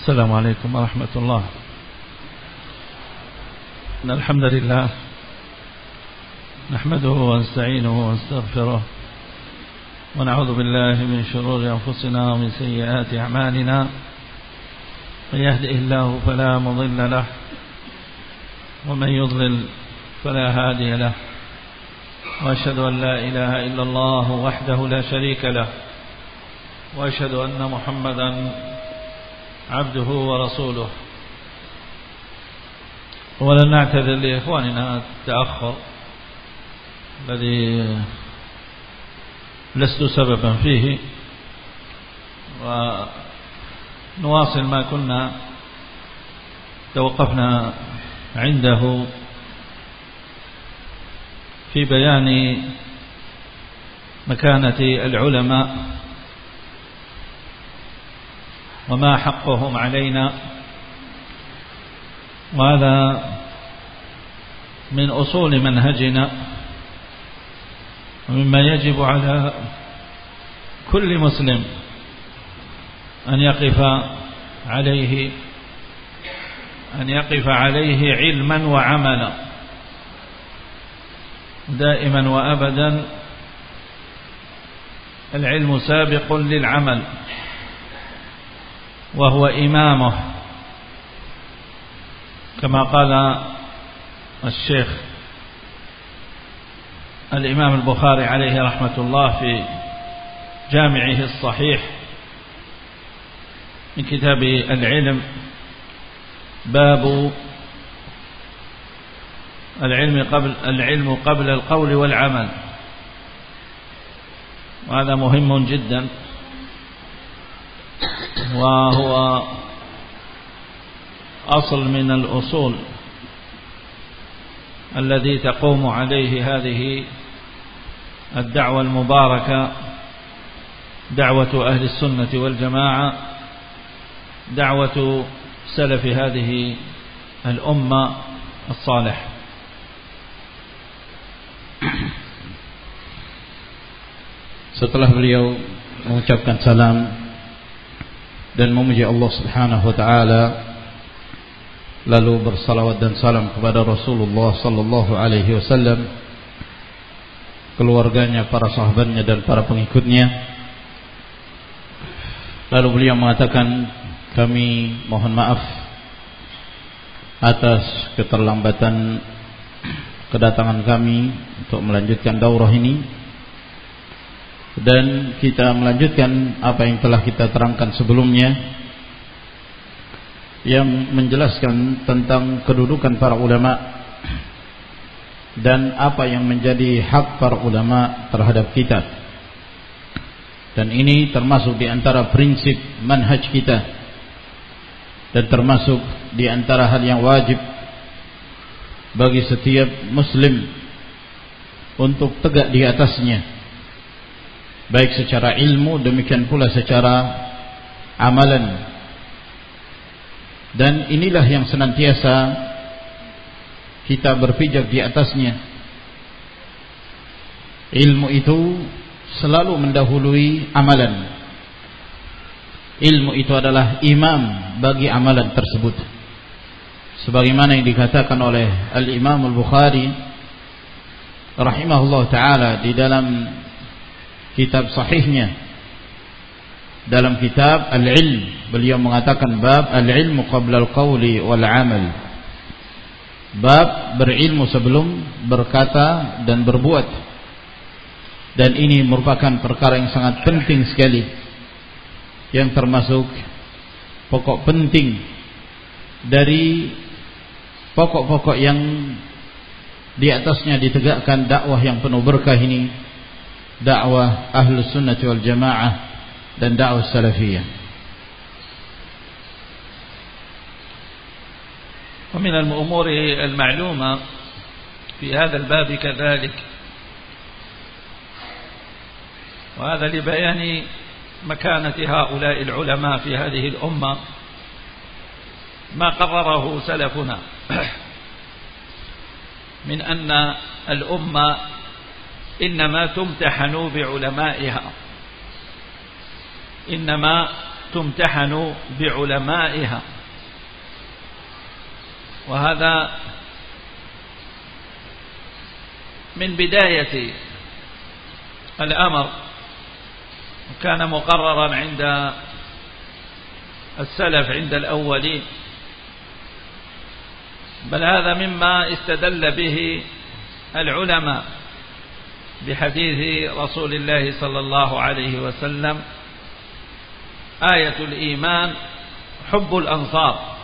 السلام عليكم ورحمة الله. إن الحمد لله نحمده ونستعينه ونستغفره ونعوذ بالله من شرور أنفسنا ومن سيئات أعمالنا. من يهده الله فلا مضل له ومن يضلل فلا هادي له. وأشهد أن لا إله إلا الله وحده لا شريك له. وأشهد أن محمدا عبده ورسوله. ولن نعتذر لإخواننا التأخر الذي لست سببا فيه. ونواصل ما كنا توقفنا عنده في بيان مكانة العلماء. وما حقهم علينا. وهذا من أصول منهجنا. ومما يجب على كل مسلم أن يقف عليه أن يقف عليه علما وعملا. دائما وأبدا العلم سابق للعمل. وهو إمامه. كما قال الشيخ الإمام البخاري عليه رحمة الله في جامعه الصحيح من كتاب العلم باب العلم قبل العلم قبل القول والعمل. وهذا مهم جدا. وهو أصل من الأصول الذي تقوم عليه هذه الدعوة المباركة دعوة أهل السنة والجماعة دعوة سلف هذه الأمة الصالح Setelah beliau mengucapkan salam dan memuji Allah Subhanahu wa taala lalu bersalawat dan salam kepada Rasulullah sallallahu alaihi wasallam keluarganya, para sahabatnya dan para pengikutnya. Lalu beliau mengatakan kami mohon maaf atas keterlambatan kedatangan kami untuk melanjutkan daurah ini dan kita melanjutkan apa yang telah kita terangkan sebelumnya yang menjelaskan tentang kedudukan para ulama dan apa yang menjadi hak para ulama terhadap kita. Dan ini termasuk di antara prinsip manhaj kita dan termasuk di antara hal yang wajib bagi setiap muslim untuk tegak di atasnya baik secara ilmu demikian pula secara amalan. Dan inilah yang senantiasa kita berpijak di atasnya. Ilmu itu selalu mendahului amalan. Ilmu itu adalah imam bagi amalan tersebut. Sebagaimana yang dikatakan oleh al-Imam al-Bukhari rahimahullah taala di dalam kitab sahihnya. Dalam kitab Al-Ilm beliau mengatakan bab al-ilmu qabla al-qawli wal amal. Bab berilmu sebelum berkata dan berbuat. Dan ini merupakan perkara yang sangat penting sekali. Yang termasuk pokok penting dari pokok-pokok yang di atasnya ditegakkan dakwah yang penuh berkah ini dakwah ahlus sunnah wal jamaah dan dakwah salafiyah. ومن الأمور المعلومة في هذا الباب كذلك وهذا لبيان مكانة هؤلاء العلماء في هذه الأمة ما قرره سلفنا من أن الأمة إنما تمتحن بعلمائها. إنما تمتحن بعلمائها. وهذا من بداية الأمر. كان مقررا عند السلف عند الأولين. بل هذا مما استدل به العلماء. بحديث رسول الله صلى الله عليه وسلم آية الإيمان حب الأنصار.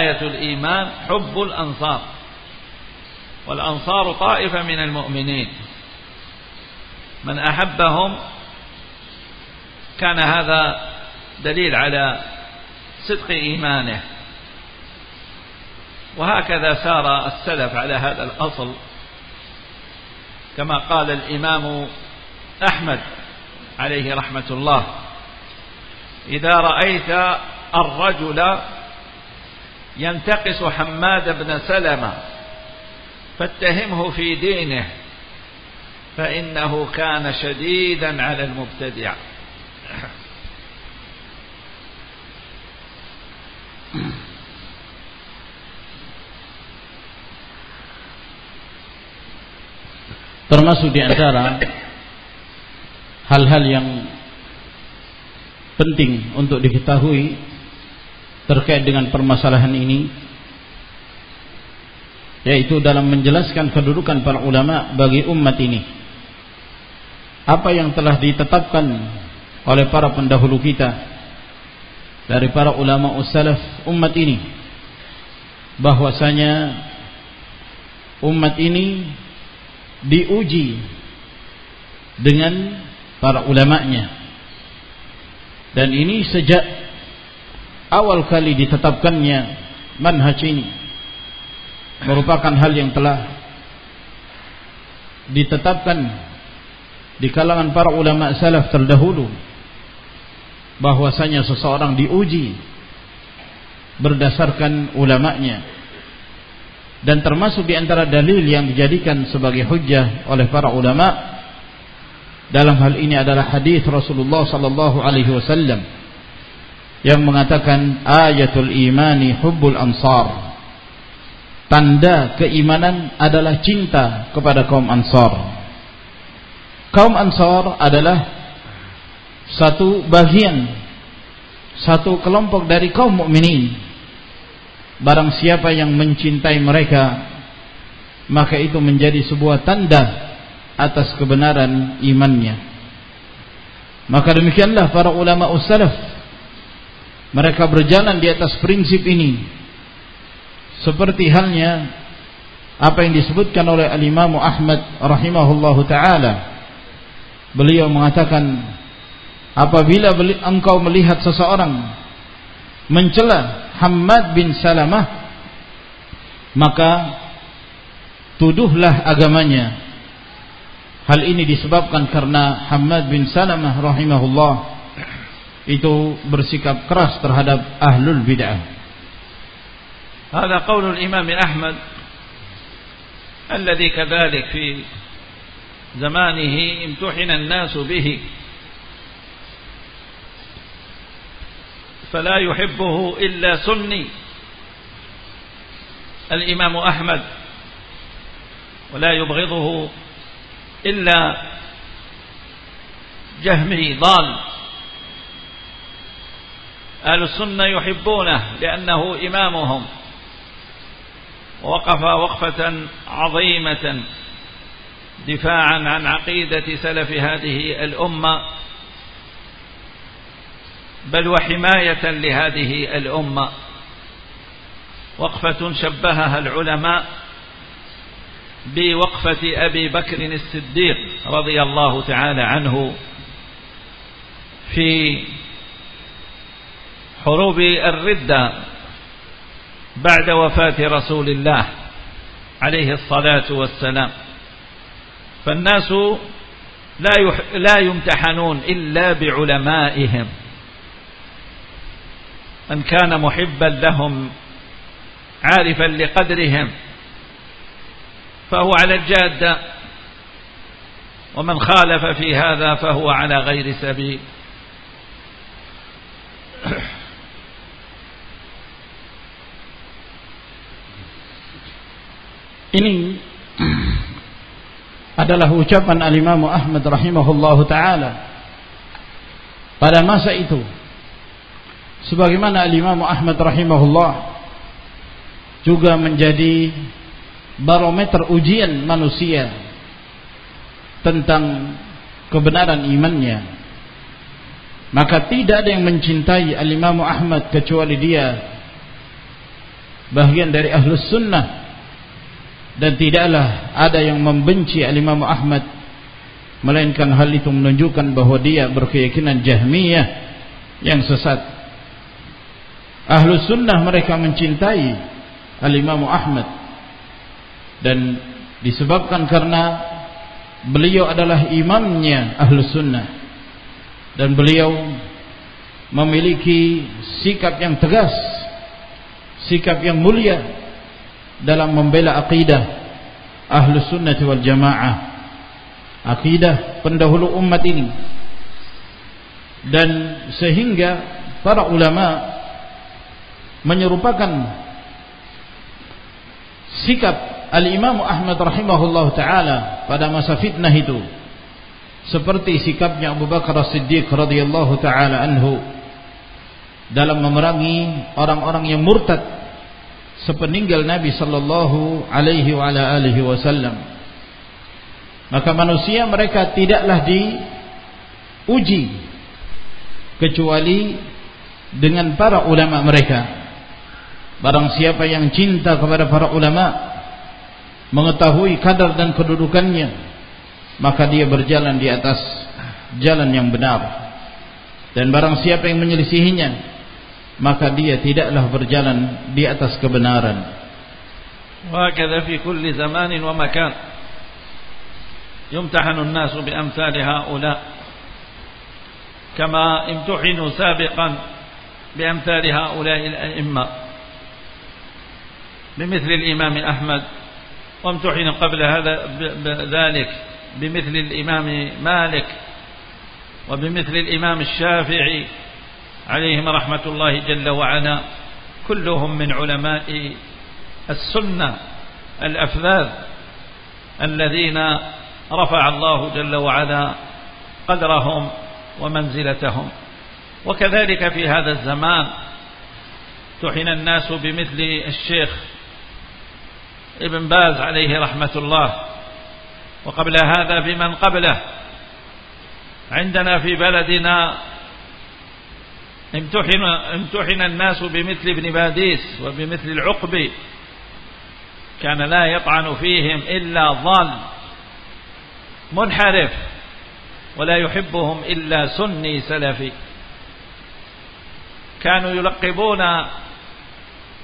آية الإيمان حب الأنصار. والأنصار طائفة من المؤمنين. من أحبهم كان هذا دليل على صدق إيمانه. وهكذا سار السلف على هذا الأصل. كما قال الإمام أحمد عليه رحمة الله. إذا رأيت الرجل ينتقص حماد بن سلمة فاتهمه في دينه فإنه كان شديدا على المبتدع. termasuk di antara hal-hal yang penting untuk diketahui terkait dengan permasalahan ini yaitu dalam menjelaskan kedudukan para ulama bagi umat ini. Apa yang telah ditetapkan oleh para pendahulu kita dari para ulama ussalaf umat ini bahwasanya umat ini diuji dengan para ulamanya. Dan ini sejak awal kali ditetapkannya manhaj ini merupakan hal yang telah ditetapkan di kalangan para ulama salaf terdahulu bahwasanya seseorang diuji berdasarkan ulamanya dan termasuk di antara dalil yang dijadikan sebagai hujjah oleh para ulama dalam hal ini adalah hadis Rasulullah sallallahu alaihi wasallam yang mengatakan ayatul imani hubbul ansar tanda keimanan adalah cinta kepada kaum Ansar. Kaum Ansar adalah satu bagian satu kelompok dari kaum mukminin. Barang siapa yang mencintai mereka maka itu menjadi sebuah tanda atas kebenaran imannya. Maka demikianlah para ulama ussalaf. Mereka berjalan di atas prinsip ini. Seperti halnya apa yang disebutkan oleh al-Imam Ahmad rahimahullahu taala. Beliau mengatakan apabila engkau melihat seseorang mencela Hamad bin Salamah maka tuduhlah agamanya hal ini disebabkan karena Hamad bin Salamah rahimahullah itu bersikap keras terhadap ahlul bid'ah هذا قول الإمام أحمد الذي كذلك في زمانه امتحن الناس به فلا يحبه إلا سني. الإمام أحمد ولا يبغضه إلا جهمي ضال. أهل السنة يحبونه لأنه إمامهم. وقف وقفة عظيمة دفاعا عن عقيدة سلف هذه الأمة. بل وحماية لهذه الأمة. وقفة شبهها العلماء بوقفة أبي بكر الصديق رضي الله تعالى عنه في حروب الردة بعد وفاة رسول الله عليه الصلاة والسلام. فالناس لا لا يمتحنون إلا بعلمائهم. من كان محبا لهم عارفا لقدرهم فهو على الجادة ومن خالف في هذا فهو على غير سبيل. Ini adalah ucapan al-imamu Ahmad rahimahullahu taala. Pada masa itu sebagaimana al-Imam Ahmad rahimahullah juga menjadi barometer ujian manusia tentang kebenaran imannya maka tidak ada yang mencintai al-Imam Ahmad kecuali dia bagian dari ahlus sunnah dan tidaklah ada yang membenci al-Imam Ahmad melainkan hal itu menunjukkan bahwa dia berkeyakinan Jahmiyah yang sesat Ahlu sunnah mereka mencintai al-Imam Ahmad. Dan disebabkan karena beliau adalah imamnya Ahlu sunnah. Dan beliau memiliki sikap yang tegas sikap yang mulia dalam membela akidah ahlu sunnah wal jamaah. Akidah pendahulu umat ini. Dan sehingga para ulama menyerupakan sikap al-imam Ahmad rahimahullah ta'ala pada masa fitnah itu. Seperti sikapnya Abu Bakar As-Siddiq radhiyallahu taala anhu dalam memerangi orang-orang yang murtad sepeninggal Nabi sallallahu alaihi wa ala alihi wasallam. Maka manusia mereka tidaklah diuji kecuali dengan para ulama mereka barang siapa yang cinta kepada para ulama mengetahui kadar dan kedudukannya maka dia berjalan di atas jalan yang benar dan barang siapa yang menyelisihinya maka dia tidaklah berjalan di atas kebenaran. وهكذا في كل زمان ومكان يمتحن الناس بأمثال هؤلاء كما امتحنوا سابقا بأمثال هؤلاء الأئمة بمثل الإمام أحمد. وامتحن قبل هذا ذلك بمثل الإمام مالك وبمثل الإمام الشافعي عليهم رحمة الله جل وعلا. كلهم من علماء السنة الأفذاذ الذين رفع الله جل وعلا قدرهم ومنزلتهم. وكذلك في هذا الزمان تحن الناس بمثل الشيخ ابن باز عليه رحمة الله. وقبل هذا بمن قبله. عندنا في بلدنا امتحن, امتحن الناس بمثل ابن باديس وبمثل العقبي كان لا يطعن فيهم إلا ضال منحرف ولا يحبهم إلا سني سلفي. كانوا يلقبون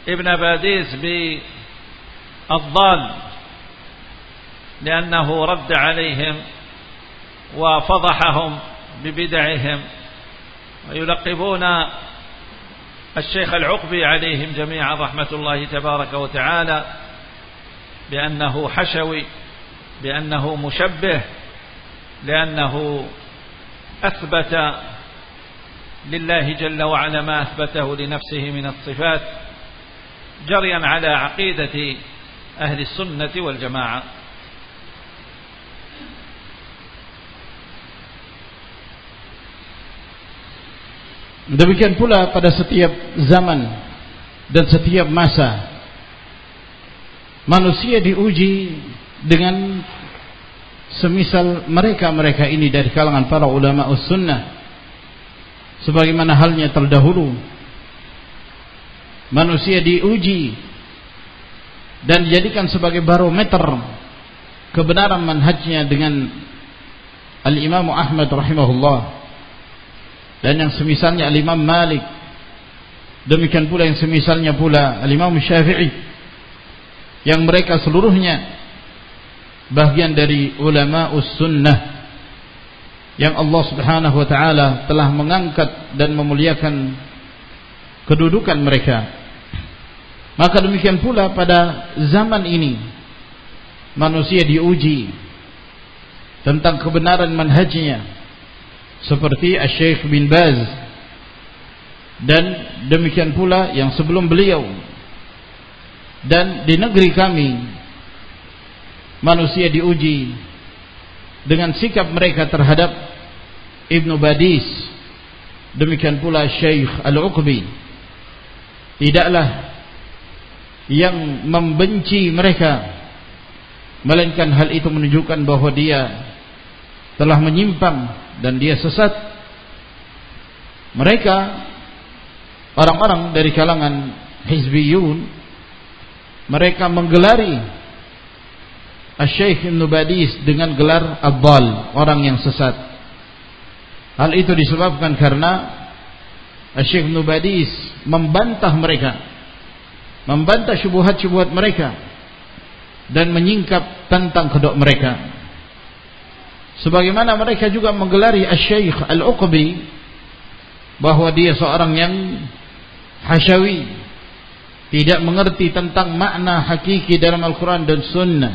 ابن باديس بالضال لأنه رد عليهم وفضحهم ببدعهم ويلقبون الشيخ العقبي عليهم جميعا رحمة الله تبارك وتعالى بأنه حشوي بأنه مشبه لأنه أثبت لله جل وعلا ما أثبته لنفسه من الصفات جريا على عقيدة ahli sunnati wal jamaah demikian pula pada setiap zaman dan setiap masa manusia diuji dengan semisal mereka-mereka ini dari kalangan para ulama sunnah sebagaimana halnya terdahulu manusia diuji dan dijadikan sebagai barometer kebenaran manhajnya dengan Al-Imam Ahmad rahimahullah. Dan yang semisalnya al-Imam Malik. Demikian pula yang semisalnya pula al-Imam Syafi'i. Yang mereka seluruhnya bagian dari ulama sunnah yang Allah Subhanahu wa taala telah mengangkat dan memuliakan kedudukan mereka maka demikian pula pada zaman ini manusia diuji tentang kebenaran manhajnya seperti Syekh bin Baz dan demikian pula yang sebelum beliau. Dan di negeri kami manusia diuji dengan sikap mereka terhadap Ibnu Badis. Demikian pula Syekh Al-Uqbi. Tidaklah yang membenci mereka. Melainkan hal itu menunjukkan bahwa dia telah menyimpang dan dia sesat. Mereka orang-orang dari kalangan hizbiyun mereka menggelari Syekh Ibn Badis dengan gelar Abbal orang yang sesat. Hal itu disebabkan karena Syekh Ibn Badis membantah mereka membantah syubhat-syubhat mereka dan menyingkap tentang kedok mereka. Sebagaimana mereka juga menggelari Syekh Al-Uqbi bahwa dia seorang yang hasyawi tidak mengerti tentang makna hakiki dalam Al-Quran dan Sunnah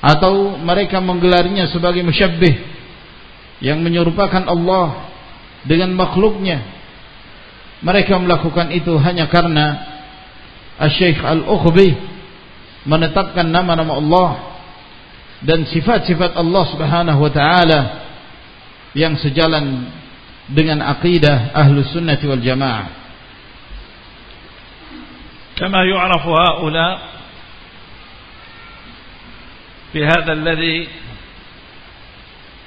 atau mereka menggelarnya sebagai musyabbih yang menyerupakan Allah dengan makhluknya. Mereka melakukan itu hanya karena Syekh Al-Ukhbi menetapkan nama-nama Allah dan sifat-sifat Allah Subhanahu wa taala yang sejalan dengan aqidah Ahlus Sunnah wal Jamaah كما يعرف هؤلاء في هذا الذي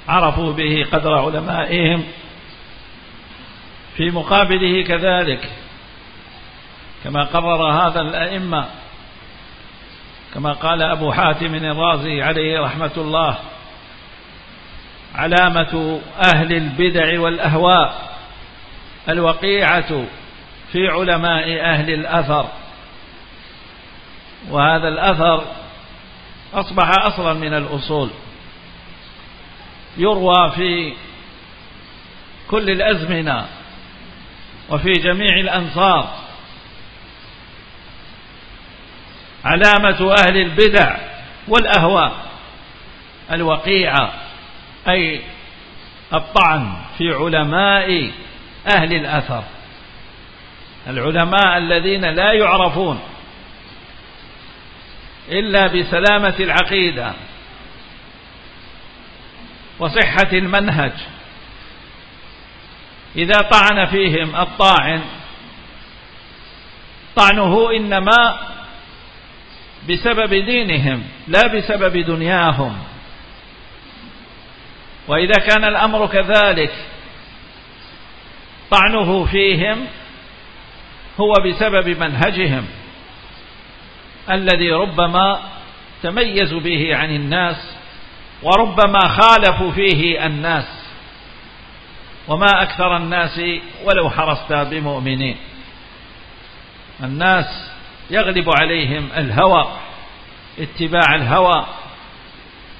عرفوا به قدر علمائهم في مقابله كذلك كما قرر هذا الأئمة. كما قال أبو حاتم الرازي عليه رحمة الله علامة أهل البدع والأهواء الوقيعة في علماء أهل الأثر. وهذا الأثر أصبح أصلا من الأصول. يروى في كل الأزمنة وفي جميع الأنصار. علامة أهل البدع والأهواء الوقيعة أي الطعن في علماء أهل الأثر. العلماء الذين لا يعرفون إلا بسلامة العقيدة وصحة المنهج. إذا طعن فيهم الطاعن طعنه إنما بسبب دينهم لا بسبب دنياهم. وإذا كان الأمر كذلك طعنه فيهم هو بسبب منهجهم الذي ربما تميزوا به عن الناس وربما خالفوا فيه الناس. وما أكثر الناس ولو حرصت بمؤمنين. الناس يغلب عليهم الهوى اتباع الهوى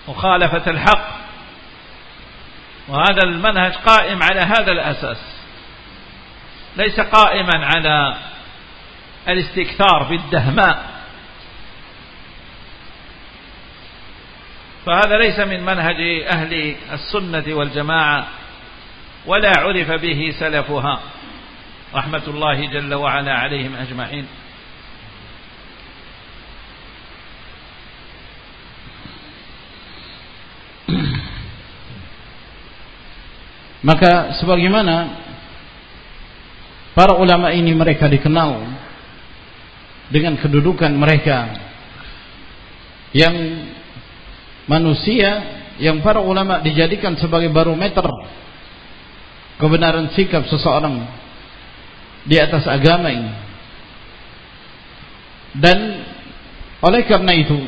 مخالفة الحق. وهذا المنهج قائم على هذا الأساس. ليس قائما على الاستكثار بالدهماء. فهذا ليس من منهج أهل السنة والجماعة ولا عرف به سلفها. رحمة الله جل وعلا عليهم أجمعين. Maka sebagaimana para ulama ini mereka dikenal dengan kedudukan mereka yang manusia yang para ulama dijadikan sebagai barometer kebenaran sikap seseorang di atas agama ini. Dan oleh karena itu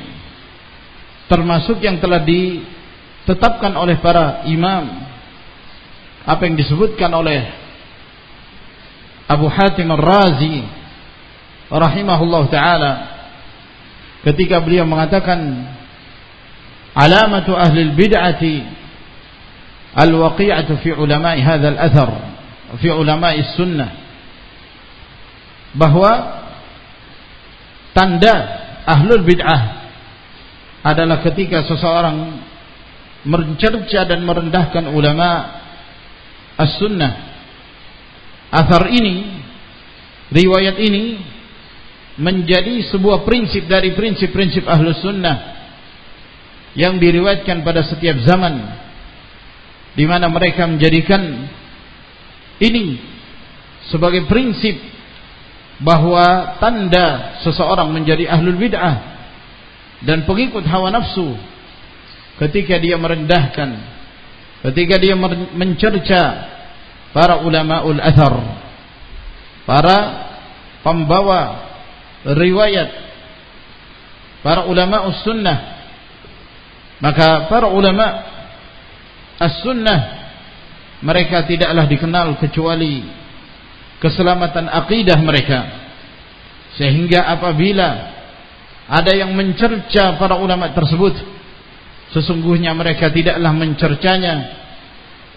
termasuk yang telah ditetapkan oleh para imam apa yang disebutkan oleh Abu Hatim Ar-Razi rahimahullah taala ketika beliau mengatakan alamatu ahli bid'ati al-waqi'atu fi ulama'i al-athar fi ulama'i sunnah bahwa tanda ahlul bid'ah adalah ketika seseorang mencerca dan merendahkan ulama' as-sunnah. Athar ini riwayat ini menjadi sebuah prinsip dari prinsip-prinsip ahlus sunnah yang diriwayatkan pada setiap zaman di mana mereka menjadikan ini sebagai prinsip bahwa tanda seseorang menjadi ahlul bid'ah dan pengikut hawa nafsu ketika dia merendahkan ketika dia mencerca para ulamaul athar para pembawa riwayat para ulama sunnah maka para ulama as-sunnah mereka tidaklah dikenal kecuali keselamatan akidah mereka. Sehingga apabila ada yang mencerca para ulama tersebut sesungguhnya mereka tidaklah mencercanya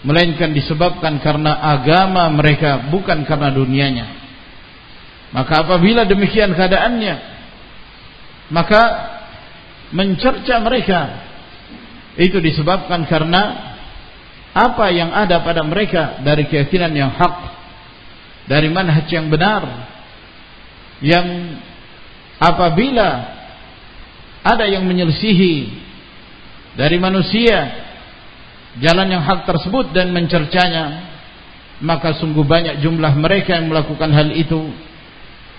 melainkan disebabkan karena agama mereka bukan karena dunianya. Maka apabila demikian keadaannya maka mencerca mereka itu disebabkan karena apa yang ada pada mereka dari keyakinan yang hak dari manhaj yang benar yang apabila ada yang menyelisihi dari manusia jalan yang hak tersebut dan mencercanya maka sungguh banyak jumlah mereka yang melakukan hal itu.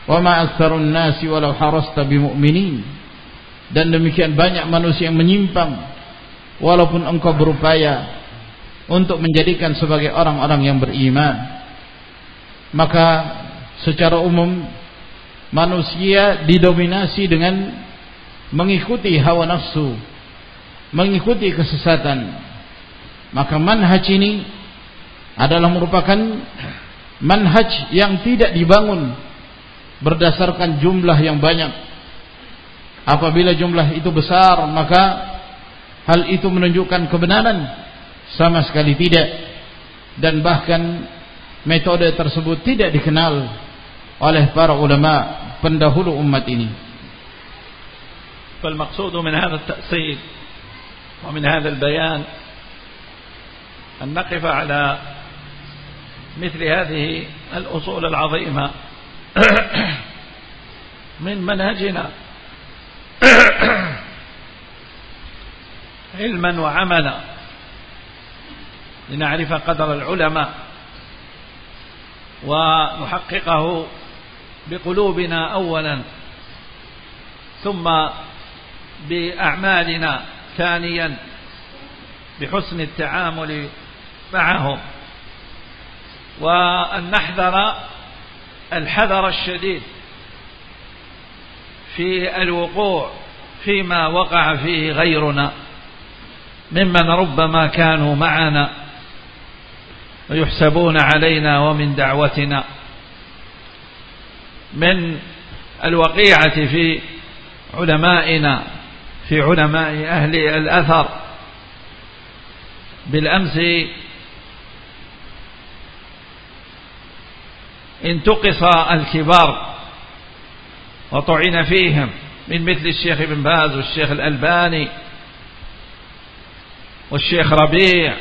Wa ma aktsarun nasi walau harasta bimu'minin. Dan demikian banyak manusia yang menyimpang walaupun engkau berupaya untuk menjadikan sebagai orang-orang yang beriman. Maka secara umum manusia didominasi dengan mengikuti hawa nafsu mengikuti kesesatan maka manhaj ini adalah merupakan manhaj yang tidak dibangun berdasarkan jumlah yang banyak apabila jumlah itu besar maka hal itu menunjukkan kebenaran sama sekali tidak dan bahkan metode tersebut tidak dikenal oleh para ulama pendahulu umat ini. فالمقصود من هذا التأصيل ومن هذا البيان أن نقف على مثل هذه الأصول العظيمة من منهجنا علما وعملا لنعرف قدر العلماء ونحققه بقلوبنا أولا ثم بأعمالنا ثانيا بحسن التعامل معهم. وأن نحذر الحذر الشديد في الوقوع فيما وقع فيه غيرنا ممن ربما كانوا معنا ويحسبون علينا ومن دعوتنا. من الوقيعة في علمائنا في علماء أهل الأثر بالأمس انتقص الكبار وطعن فيهم من مثل الشيخ ابن باز والشيخ الألباني والشيخ ربيع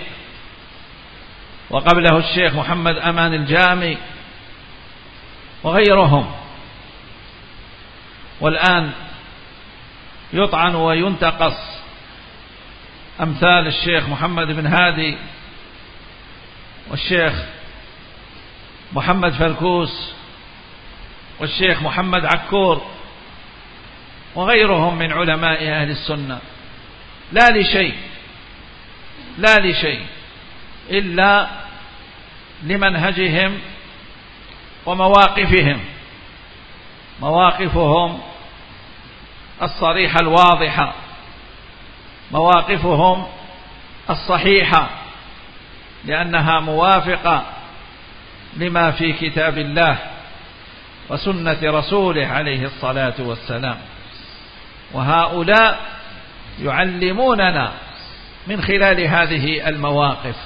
وقبله الشيخ محمد أمان الجامي وغيرهم. والآن يطعن وينتقص. أمثال الشيخ محمد بن هادي والشيخ محمد فلكوس والشيخ محمد عكور وغيرهم من علماء أهل السنة. لا لشيء لا لشيء إلا لمنهجهم ومواقفهم. مواقفهم الصريحة الواضحة مواقفهم الصحيحة لأنها موافقة لما في كتاب الله وسنة رسوله عليه الصلاة والسلام. وهؤلاء يعلموننا من خلال هذه المواقف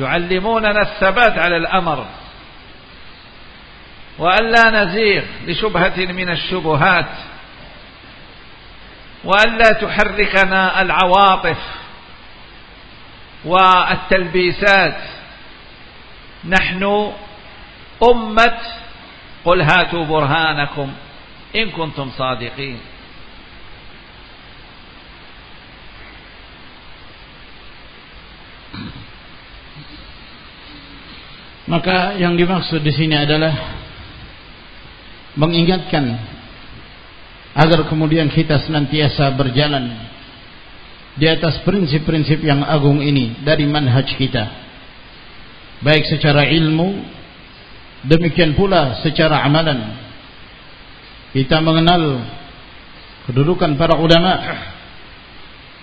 يعلموننا الثبات على الأمر. وأن لا نزيغ لشبهة من الشبهات وأن لا تحركنا العواطف والتلبيسات. نحن أمة قل هاتوا برهانكم إن كنتم صادقين. Maka yang dimaksud di sini adalah mengingatkan agar kemudian kita senantiasa berjalan di atas prinsip-prinsip yang agung ini dari manhaj kita. Baik secara ilmu, demikian pula secara amalan. Kita mengenal kedudukan para ulama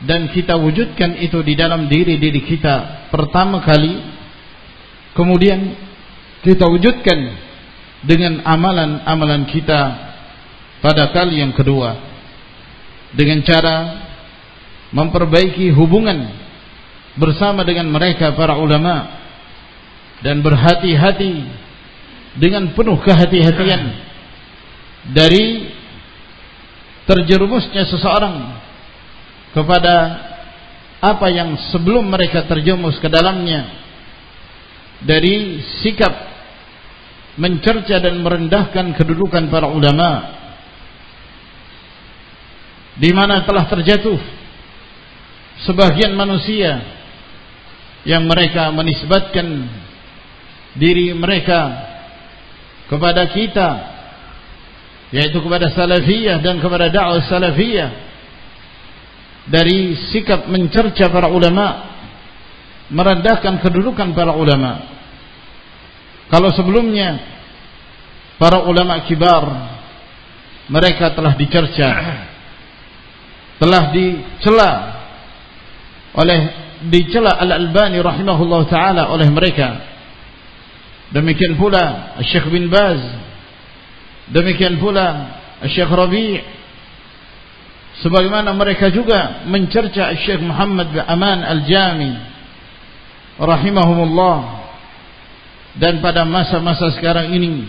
dan kita wujudkan itu di dalam diri-diri kita pertama kali Kemudian kita wujudkan dengan amalan-amalan kita pada kali yang kedua dengan cara memperbaiki hubungan bersama dengan mereka para ulama dan berhati-hati dengan penuh kehati-hatian dari terjerumusnya seseorang kepada apa yang sebelum mereka terjerumus ke dalamnya dari sikap mencerca dan merendahkan kedudukan para ulama di mana telah terjatuh sebagian manusia yang mereka menisbatkan diri mereka kepada kita yaitu kepada salafiyah dan kepada dakwah salafiyah dari sikap mencerca para ulama merendahkan kedudukan para ulama. Kalau sebelumnya para ulama kibar mereka telah dicerca, telah dicela oleh dicela Al-Albani rahimahullah taala oleh mereka. Demikian pula Syekh bin Baz, demikian pula Syekh Rabi' sebagaimana mereka juga mencerca Syekh Muhammad bin Aman Al-Jami rahimahumullah. Dan pada masa-masa sekarang ini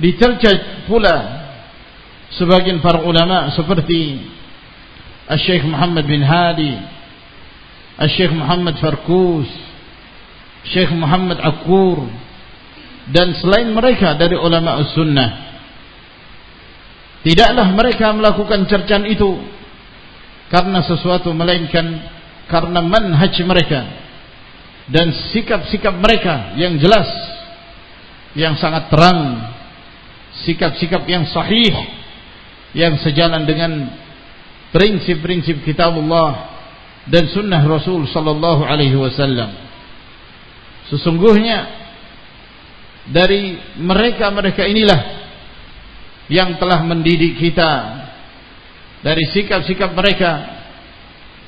dicerca pula sebagian para ulama seperti Syekh Muhammad bin Hadi Syekh Muhammad Farkus Syekh Muhammad Akur dan selain mereka dari ulama sunnah tidaklah mereka melakukan cercaan itu karena sesuatu melainkan karena manhaj mereka dan sikap-sikap mereka yang jelas yang sangat terang sikap-sikap yang sahih yang sejalan dengan prinsip-prinsip kitabullah dan sunnah Rasul sallallahu alaihi wasallam. Sesungguhnya dari mereka-mereka inilah yang telah mendidik kita dari sikap-sikap mereka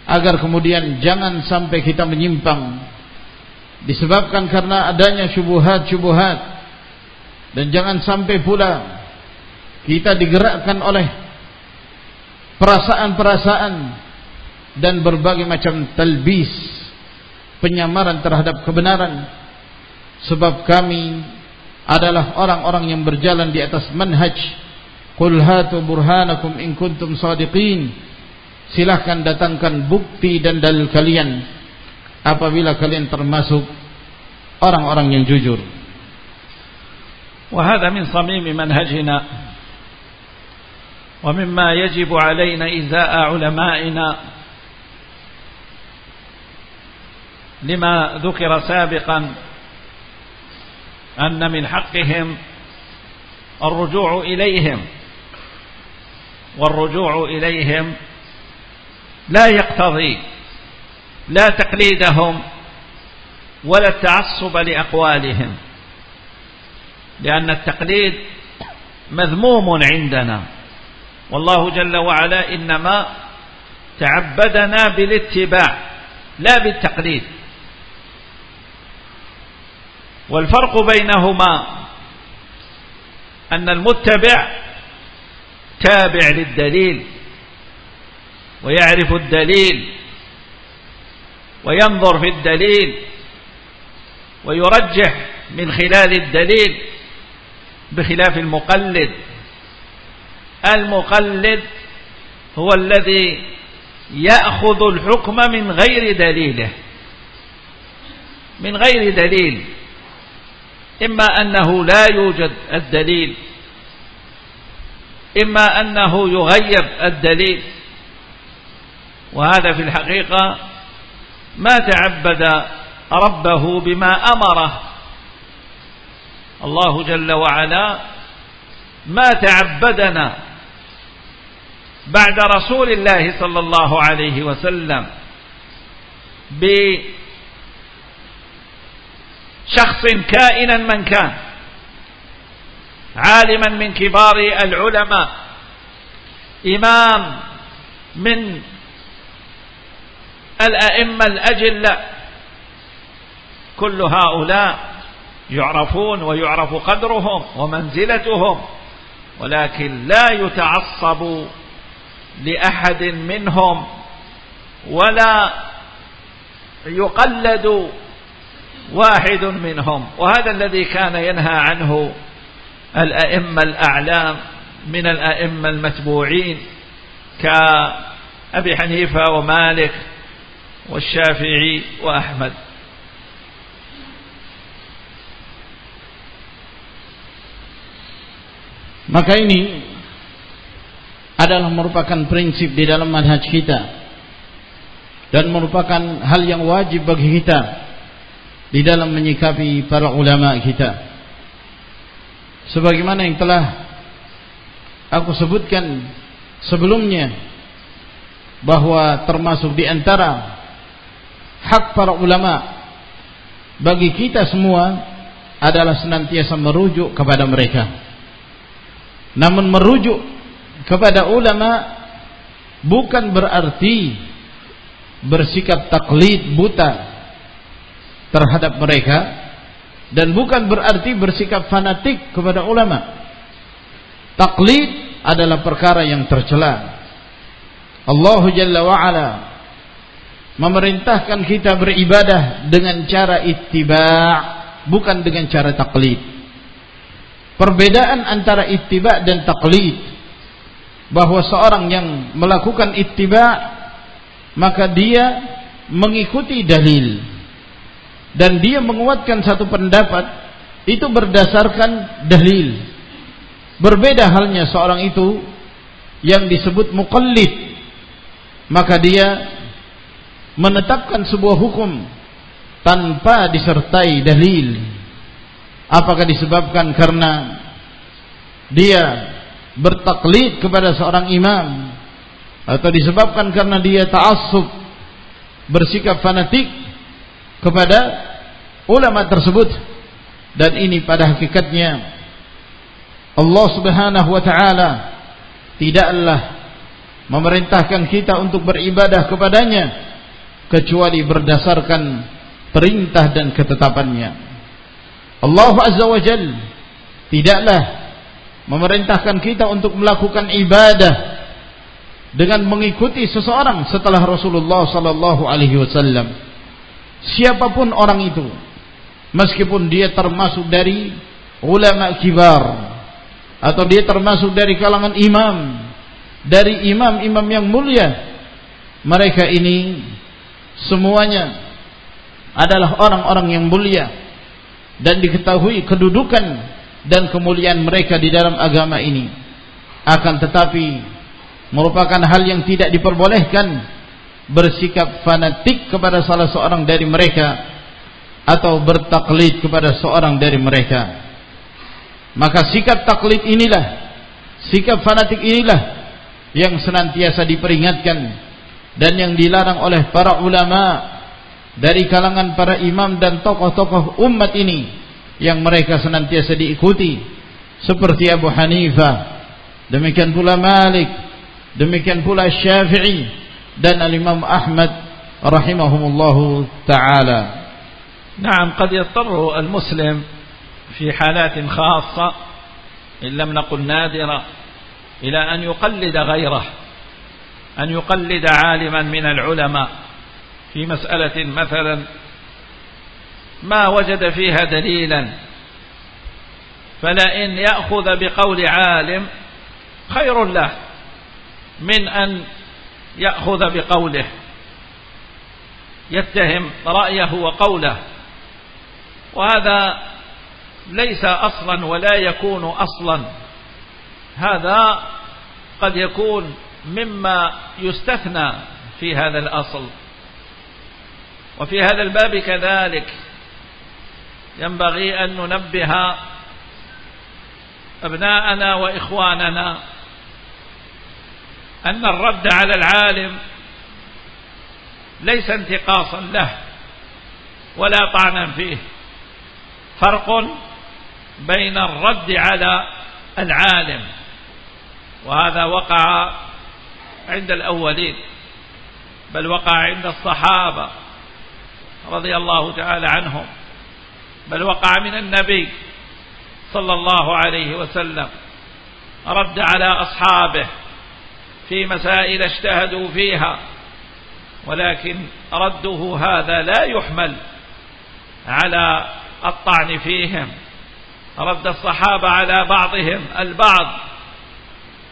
agar kemudian jangan sampai kita menyimpang. Disebabkan karena adanya syubuhat-syubuhat dan jangan sampai pula kita digerakkan oleh perasaan-perasaan dan berbagai macam talbis penyamaran terhadap kebenaran sebab kami adalah orang-orang yang berjalan di atas manhaj qul hatu burhanakum in kuntum sadiqin silahkan datangkan bukti dan dalil kalian apabila kalian termasuk orang-orang yang jujur. وهذا من صميم منهجنا ومما يجب علينا إزاء علمائنا. لما ذكر سابقا أن من حقهم الرجوع إليهم والرجوع إليهم لا يقتضي لا تقليدهم ولا التعصب لأقوالهم لأن التقليد مذموم عندنا. والله جل وعلا إنما تعبدنا بالاتباع لا بالتقليد. والفرق بينهما أن المتبع تابع للدليل ويعرف الدليل وينظر في الدليل ويرجح من خلال الدليل بخلاف المقلد. المقلد هو الذي يأخذ الحكم من غير دليله. من غير دليل. إما أنه لا يوجد الدليل إما أنه يغيب الدليل. وهذا في الحقيقة ما تعبد ربه بما أمره. الله جل وعلا ما تعبدنا بعد رسول الله صلى الله عليه وسلم بشخص كائنا من كان عالما من كبار العلماء إمام من الأئمة الأجلاء كل هؤلاء يعرفون ويعرف قدرهم ومنزلتهم ولكن لا يتعصب لأحد منهم ولا يقلد واحد منهم. وهذا الذي كان ينهى عنه الأئمة الأعلام من الأئمة المتبوعين كأبي حنيفة ومالك والشافعي وأحمد. Maka ini adalah merupakan prinsip di dalam manhaj kita dan merupakan hal yang wajib bagi kita di dalam menyikapi para ulama kita. Sebagaimana yang telah aku sebutkan sebelumnya bahwa termasuk di antara hak para ulama bagi kita semua adalah senantiasa merujuk kepada mereka namun merujuk kepada ulama bukan berarti bersikap taklid buta terhadap mereka dan bukan berarti bersikap fanatik kepada ulama. Taklid adalah perkara yang tercela. Allah Jalla wa ala memerintahkan kita beribadah dengan cara ittiba' bukan dengan cara taklid. Perbedaan antara ittiba dan taklid bahwa seorang yang melakukan ittiba maka dia mengikuti dalil. Dan dia menguatkan satu pendapat itu berdasarkan dalil. Berbeda halnya seorang itu yang disebut muqallid. Maka dia menetapkan sebuah hukum tanpa disertai dalil. Apakah disebabkan karena dia bertaklid kepada seorang imam atau disebabkan karena dia ta'assub bersikap fanatik kepada ulama tersebut dan ini pada hakikatnya Allah Subhanahu wa taala tidaklah memerintahkan kita untuk beribadah kepadanya kecuali berdasarkan perintah dan ketetapannya. Allah Azza wa Jal tidaklah memerintahkan kita untuk melakukan ibadah dengan mengikuti seseorang setelah Rasulullah sallallahu alaihi wasallam. Siapa pun orang itu, meskipun dia termasuk dari ulama kibar atau dia termasuk dari kalangan imam, dari imam-imam yang mulia, mereka ini semuanya adalah orang-orang yang mulia dan diketahui kedudukan dan kemuliaan mereka di dalam agama ini akan tetapi merupakan hal yang tidak diperbolehkan bersikap fanatik kepada salah seorang dari mereka atau bertaklid kepada seorang dari mereka. Maka sikap taklid inilah sikap fanatik inilah yang senantiasa diperingatkan dan yang dilarang oleh para ulama dari kalangan para imam dan tokoh-tokoh umat ini yang mereka senantiasa diikuti seperti Abu Hanifah demikian pula Malik demikian pula Syafi'i dan Al-Imam Ahmad rahimahumullah taala نعم قد يضطر المسلم في حالات خاصة إن لم نقل نادرة إلى أن يقلد غيره أن يقلد عالما من العلماء في مسألة مثلا ما وجد فيها دليلا. فلئن يأخذ بقول عالم خير له من أن يأخذ بقوله. يتهم رأيه وقوله. وهذا ليس أصلا ولا يكون أصلا. هذا قد يكون مما يستثنى في هذا الأصل. وفي هذا الباب كذلك. ينبغي أن ننبه أبناءنا وإخواننا أن الرد على العالم ليس انتقاصا له ولا طعنا فيه. فرق بين الرد على العالم وهذا وقع عند الأولين بل وقع عند الصحابة رضي الله تعالى عنهم. بل وقع من النبي صلى الله عليه وسلم رد على أصحابه في مسائل اجتهدوا فيها ولكن رده هذا لا يحمل على الطعن فيهم. رد الصحابة على بعضهم البعض.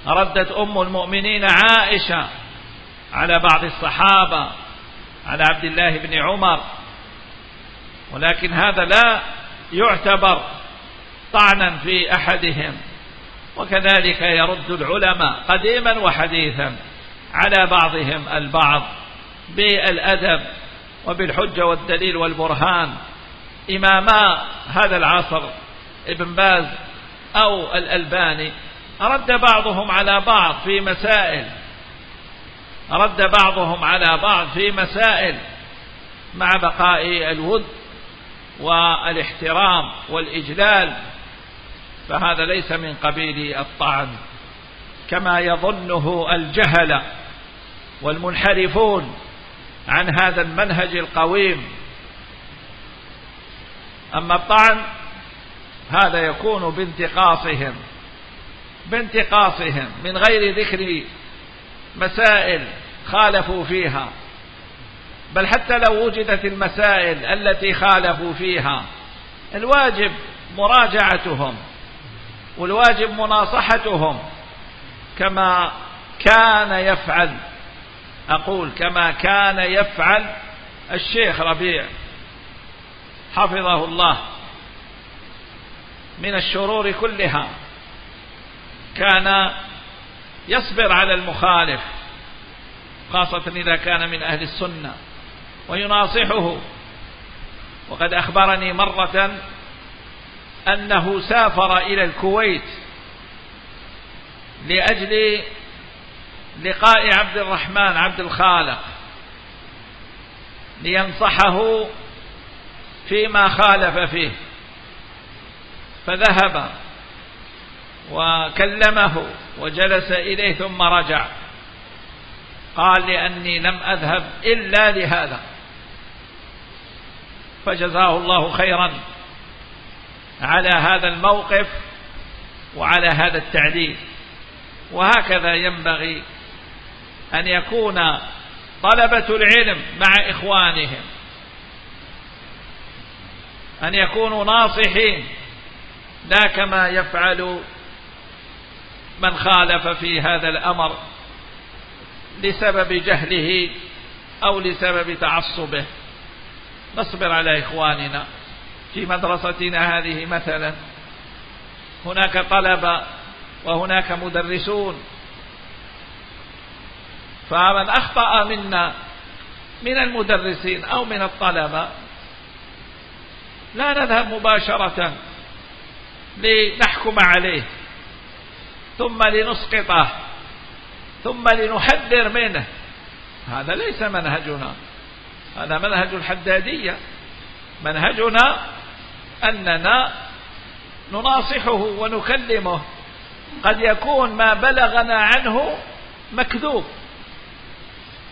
ردت أم المؤمنين عائشة على بعض الصحابة على عبد الله بن عمر ولكن هذا لا يعتبر طعنا في أحدهم. وكذلك يرد العلماء قديما وحديثا على بعضهم البعض بالأدب وبالحجة والدليل والبرهان. إماما هذا العصر ابن باز أو الألباني رد بعضهم على بعض في مسائل. رد بعضهم على بعض في مسائل مع بقاء الود والاحترام والإجلال فهذا ليس من قبيل الطعن كما يظنه الجهل والمنحرفون عن هذا المنهج القويم. أما الطعن هذا يكون بانتقاصهم بانتقاصهم من غير ذكر مسائل خالفوا فيها. بل حتى لو وجدت المسائل التي خالفوا فيها الواجب مراجعتهم والواجب مناصحتهم كما كان يفعل أقول كما كان يفعل الشيخ ربيع حفظه الله من الشرور كلها كان يصبر على المخالف خاصة إذا كان من أهل السنة. ويناصحه. وقد أخبرني مرة أنه سافر إلى الكويت لأجل لقاء عبد الرحمن عبد الخالق لينصحه فيما خالف فيه. فذهب وكلمه وجلس إليه ثم رجع. قال لأني لم أذهب إلا لهذا. فجزاه الله خيرا على هذا الموقف وعلى هذا التعليل. وهكذا ينبغي أن يكون طلبة العلم مع إخوانهم أن يكونوا ناصحين لا كما يفعل من خالف في هذا الأمر لسبب جهله أو لسبب تعصبه. نصبر على إخواننا في مدرستنا هذه مثلا. هناك طلبة وهناك مدرسون. فمن أخطأ منا من المدرسين أو من الطلبة لا نذهب مباشرة لنحكم عليه ثم لنسقطه ثم لنحذر منه. هذا ليس منهجنا. هذا منهج الحدادية. منهجنا أننا نناصحه ونكلمه. قد يكون ما بلغنا عنه مكذوب.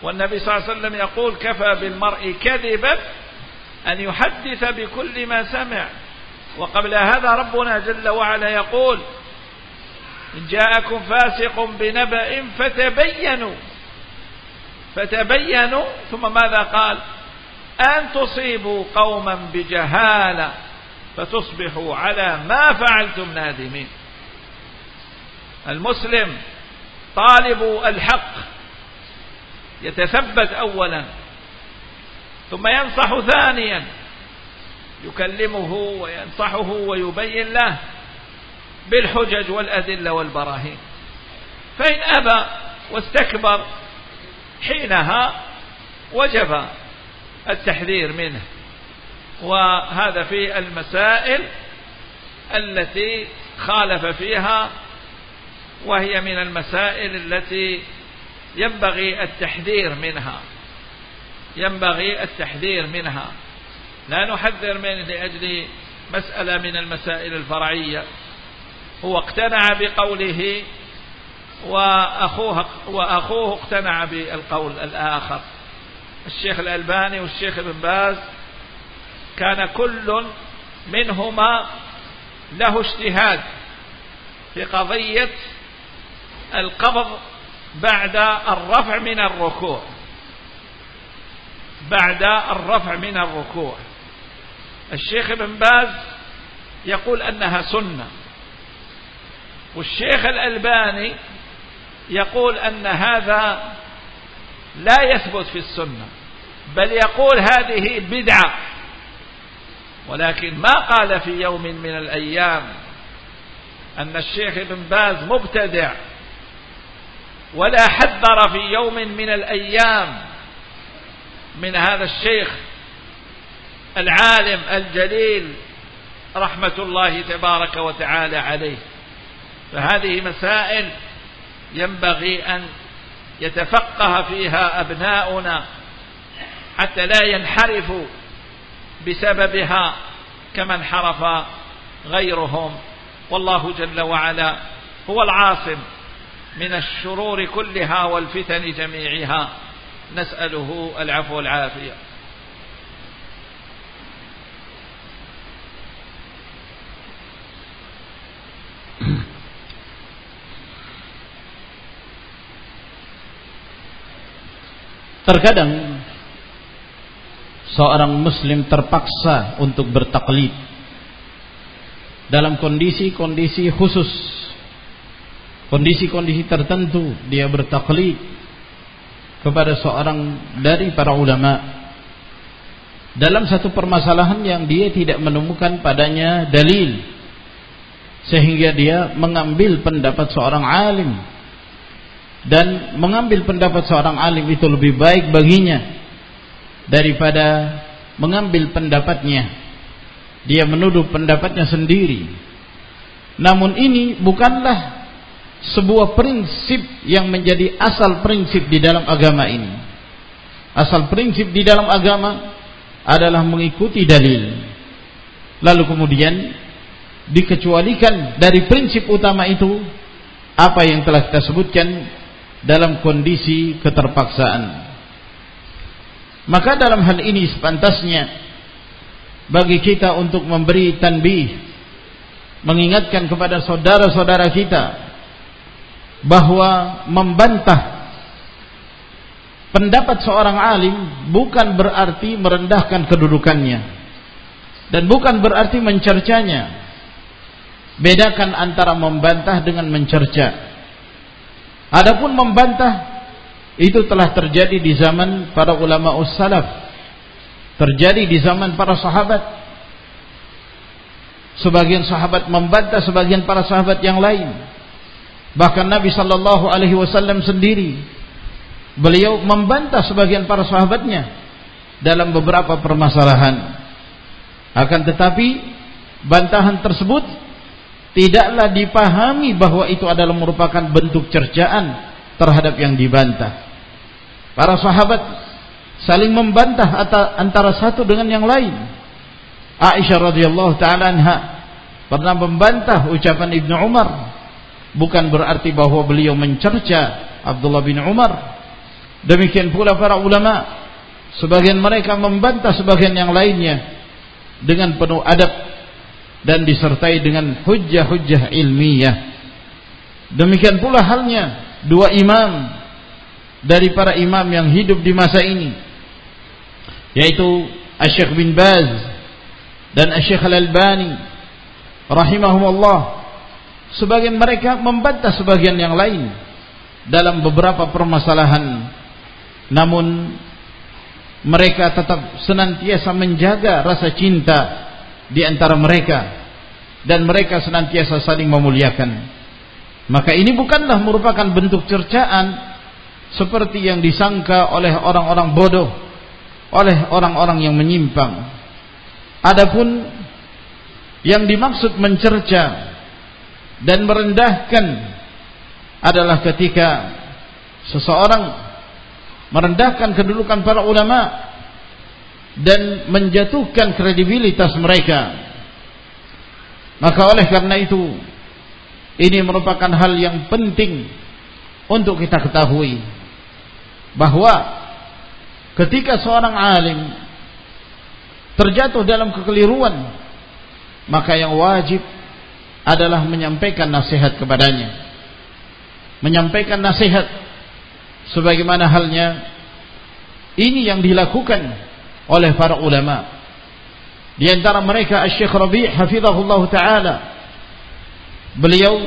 والنبي صلى الله عليه وسلم يقول كفى بالمرء كذبا أن يحدث بكل ما سمع. وقبل هذا ربنا جل وعلا يقول إن جاءكم فاسق بنبأ فتبينوا. فتبينوا ثم ماذا قال؟ أن تصيبوا قوما بجهالة فتصبحوا على ما فعلتم نادمين. المسلم طالب الحق يتثبت أولا ثم ينصح ثانيا يكلمه وينصحه ويبين له بالحجج والأدلة والبراهين. فإن أبى واستكبر حينها وجب التحذير منه. وهذا في المسائل التي خالف فيها وهي من المسائل التي ينبغي التحذير منها. ينبغي التحذير منها. لا نحذر من لأجل مسألة من المسائل الفرعية. هو اقتنع بقوله وأخوه, وأخوه اقتنع بالقول الآخر. الشيخ الألباني والشيخ ابن باز كان كل منهما له اجتهاد في قضية القبض بعد الرفع من الركوع. بعد الرفع من الركوع. الشيخ ابن باز يقول أنها سنة. والشيخ الألباني يقول أن هذا لا يثبت في السنة بل يقول هذه بدعة. ولكن ما قال في يوم من الأيام أن الشيخ ابن باز مبتدع ولا حذر في يوم من الأيام من هذا الشيخ العالم الجليل رحمة الله تبارك وتعالى عليه. فهذه مسائل ينبغي أن يتفقه فيها أبناؤنا حتى لا ينحرفوا بسببها كما انحرف غيرهم. والله جل وعلا هو العاصم من الشرور كلها والفتن جميعها. نسأله العفو والعافية. Terkadang seorang muslim terpaksa untuk bertaklid. Dalam kondisi-kondisi khusus kondisi-kondisi tertentu dia bertaklid kepada seorang dari para ulama. Dalam satu permasalahan yang dia tidak menemukan padanya dalil sehingga dia mengambil pendapat seorang alim dan mengambil pendapat seorang alim itu lebih baik baginya daripada mengambil pendapatnya. Dia menuduh pendapatnya sendiri. Namun ini bukanlah sebuah prinsip yang menjadi asal prinsip di dalam agama ini. Asal prinsip di dalam agama adalah mengikuti dalil. Lalu kemudian dikecualikan dari prinsip utama itu apa yang telah kita sebutkan dalam kondisi keterpaksaan. Maka dalam hal ini sepantasnya bagi kita untuk memberi tanbih, mengingatkan kepada saudara-saudara kita bahwa membantah pendapat seorang alim bukan berarti merendahkan kedudukannya dan bukan berarti mencercanya. Bedakan antara membantah dengan mencerca. Adapun membantah itu telah terjadi di zaman para ulama ussalaf. Terjadi di zaman para sahabat. Sebagian sahabat membantah sebagian para sahabat yang lain. Bahkan Nabi sallallahu alaihi wasallam sendiri beliau membantah sebagian para sahabatnya dalam beberapa permasalahan. Akan tetapi bantahan tersebut tidaklah dipahami bahwa itu adalah merupakan bentuk cercaan terhadap yang dibantah. Para sahabat saling membantah antara satu dengan yang lain. Aisyah radhiyallahu taala anha pernah membantah ucapan Ibnu Umar bukan berarti bahwa beliau mencerca Abdullah bin Umar. Demikian pula para ulama sebagian mereka membantah sebagian yang lainnya dengan penuh adab dan disertai dengan hujjah-hujjah ilmiah. Demikian pula halnya dua imam dari para imam yang hidup di masa ini yaitu Asy-Syaikh bin Baz dan Asy-Syaikh Al-Albani rahimahumullah sebagian mereka membantah sebagian yang lain dalam beberapa permasalahan namun mereka tetap senantiasa menjaga rasa cinta di antara mereka dan mereka senantiasa saling memuliakan. Maka ini bukanlah merupakan bentuk cercaan seperti yang disangka oleh orang-orang bodoh, oleh orang-orang yang menyimpang. Adapun yang dimaksud mencerca dan merendahkan adalah ketika seseorang merendahkan kedudukan para ulama dan menjatuhkan kredibilitas mereka. Maka oleh karena itu ini merupakan hal yang penting untuk kita ketahui bahwa ketika seorang alim terjatuh dalam kekeliruan maka yang wajib adalah menyampaikan nasihat kepadanya. Menyampaikan nasihat sebagaimana halnya ini yang dilakukan oleh para ulama di antara mereka Syekh Rabi' hafizahullah taala beliau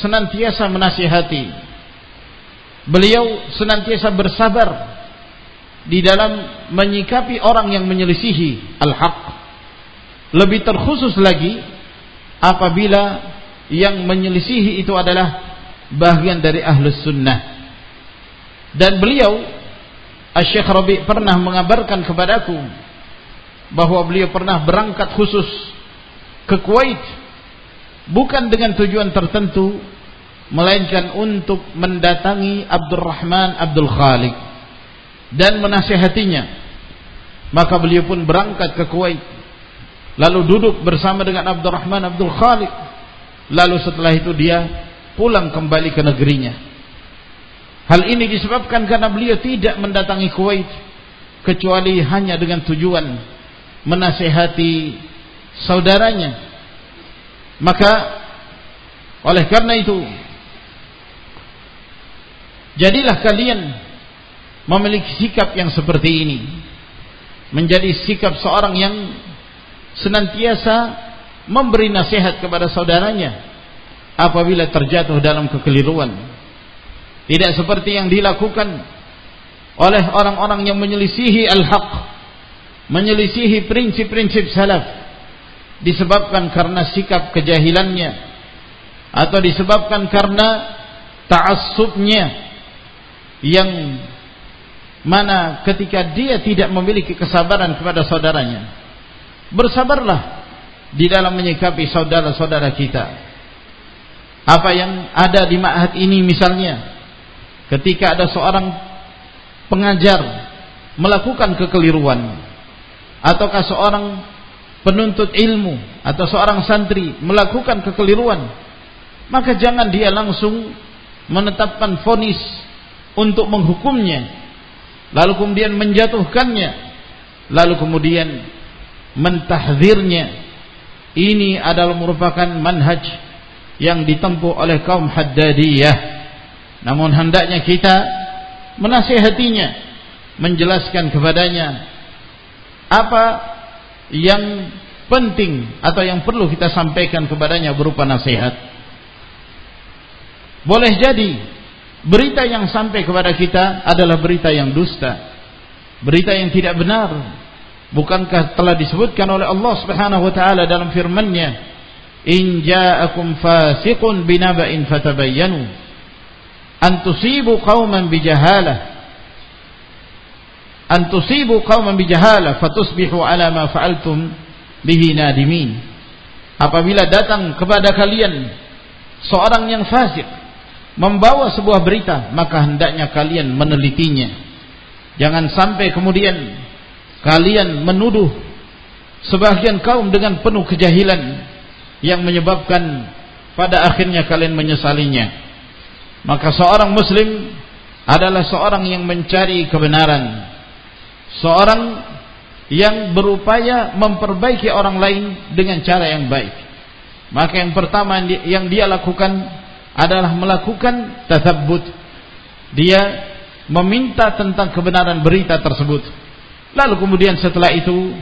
senantiasa menasihati beliau senantiasa bersabar di dalam menyikapi orang yang menyelisihi al-haq. Lebih terkhusus lagi apabila yang menyelisihi itu adalah bagian dari ahlus sunnah. Dan beliau Syekh Rabi pernah mengabarkan kepadaku bahwa beliau pernah berangkat khusus ke Kuwait bukan dengan tujuan tertentu melainkan untuk mendatangi Abdurrahman Abdul Khaliq dan menasihatinya. Maka beliau pun berangkat ke Kuwait lalu duduk bersama dengan Abdurrahman Abdul Khaliq. Lalu setelah itu dia pulang kembali ke negerinya hal ini disebabkan karena beliau tidak mendatangi Kuwait kecuali hanya dengan tujuan menasihati saudaranya. Maka oleh karena itu jadilah kalian memiliki sikap yang seperti ini. Menjadi sikap seorang yang senantiasa memberi nasihat kepada saudaranya apabila terjatuh dalam kekeliruan tidak seperti yang dilakukan oleh orang-orang yang menyelisihi al-haq menyelisihi prinsip-prinsip salaf. Disebabkan karena sikap kejahilannya atau disebabkan karena ta'assubnya yang mana ketika dia tidak memiliki kesabaran kepada saudaranya bersabarlah di dalam menyikapi saudara-saudara kita. Apa yang ada di ma'had ini misalnya ketika ada seorang pengajar melakukan kekeliruan ataukah seorang penuntut ilmu atau seorang santri melakukan kekeliruan maka jangan dia langsung menetapkan fonis untuk menghukumnya lalu kemudian menjatuhkannya lalu kemudian mentahzirnya ini adalah merupakan manhaj yang ditempuh oleh kaum Haddadiyah namun hendaknya kita menasihatinya menjelaskan kepadanya apa yang penting atau yang perlu kita sampaikan kepadanya berupa nasihat. Boleh jadi berita yang sampai kepada kita adalah berita yang dusta berita yang tidak benar. Bukankah telah disebutkan oleh Allah Subhanahu wa taala dalam firman-Nya in ja'akum fasiqun binaba'in fatabayyanu an tusibu qauman bijahalah an tusibu qauman bijahalah fatusbihu ala ma fa'altum bihi nadimin. Apabila datang kepada kalian seorang yang fasik membawa sebuah berita maka hendaknya kalian menelitinya. Jangan sampai kemudian kalian menuduh sebagian kaum dengan penuh kejahilan yang menyebabkan pada akhirnya kalian menyesalinya maka seorang muslim adalah seorang yang mencari kebenaran. Seorang yang berupaya memperbaiki orang lain dengan cara yang baik. Maka yang pertama yang dia lakukan adalah melakukan tasabbut dia meminta tentang kebenaran berita tersebut. Lalu kemudian setelah itu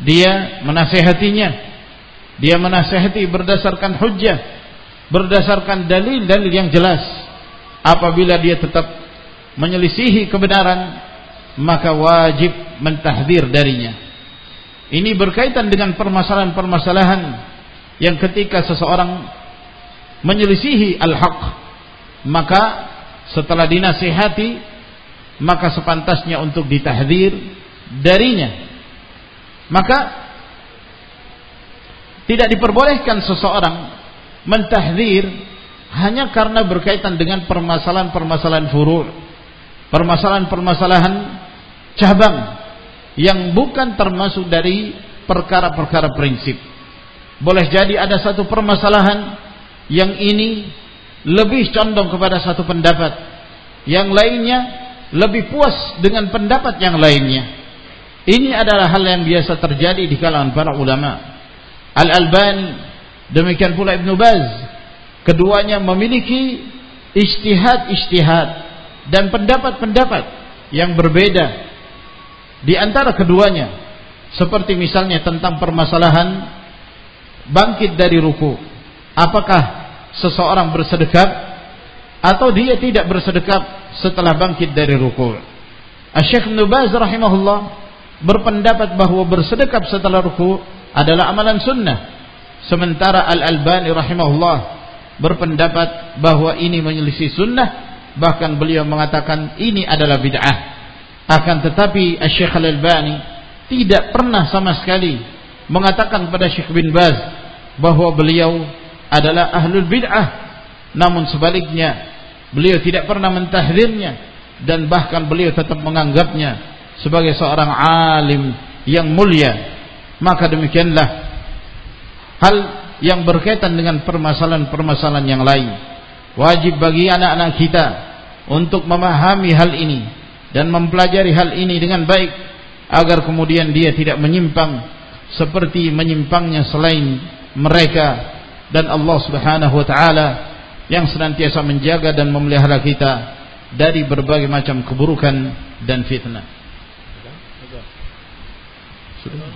dia menasehatinya. Dia menasehati berdasarkan hujjah berdasarkan dalil-dalil yang jelas apabila dia tetap menyelisihi kebenaran maka wajib mentahdir darinya. Ini berkaitan dengan permasalahan-permasalahan yang ketika seseorang menyelisihi al-haq maka setelah dinasihati maka sepantasnya untuk ditahdir darinya. Maka tidak diperbolehkan seseorang mentahdir hanya karena berkaitan dengan permasalahan-permasalahan furu' permasalahan-permasalahan cabang yang bukan termasuk dari perkara-perkara prinsip boleh jadi ada satu permasalahan yang ini lebih condong kepada satu pendapat yang lainnya lebih puas dengan pendapat yang lainnya ini adalah hal yang biasa terjadi di kalangan para ulama. Al-Albani, demikian pula Ibn Baz. Keduanya memiliki istihad-istihad dan pendapat-pendapat yang berbeda di antara keduanya. Seperti misalnya tentang permasalahan bangkit dari ruku. Apakah seseorang bersedekap atau dia tidak bersedekap setelah bangkit dari ruku? Syekh Ibn Baz rahimahullah berpendapat bahwa bersedekap setelah ruku adalah amalan sunnah. Sementara Al-Albani rahimahullah berpendapat bahwa ini menyelisih sunnah, bahkan beliau mengatakan ini adalah bid'ah. Akan tetapi Syekh Al-Albani tidak pernah sama sekali mengatakan kepada Syekh bin Baz bahwa beliau adalah ahlul bid'ah. Namun sebaliknya, beliau tidak pernah mentahdirnya dan bahkan beliau tetap menganggapnya sebagai seorang alim yang mulia maka demikianlah hal yang berkaitan dengan permasalahan-permasalahan yang lain. Wajib bagi anak-anak kita untuk memahami hal ini dan mempelajari hal ini dengan baik agar kemudian dia tidak menyimpang seperti menyimpangnya selain mereka dan Allah Subhanahu wa taala yang senantiasa menjaga dan memelihara kita dari berbagai macam keburukan dan fitnah. Sudah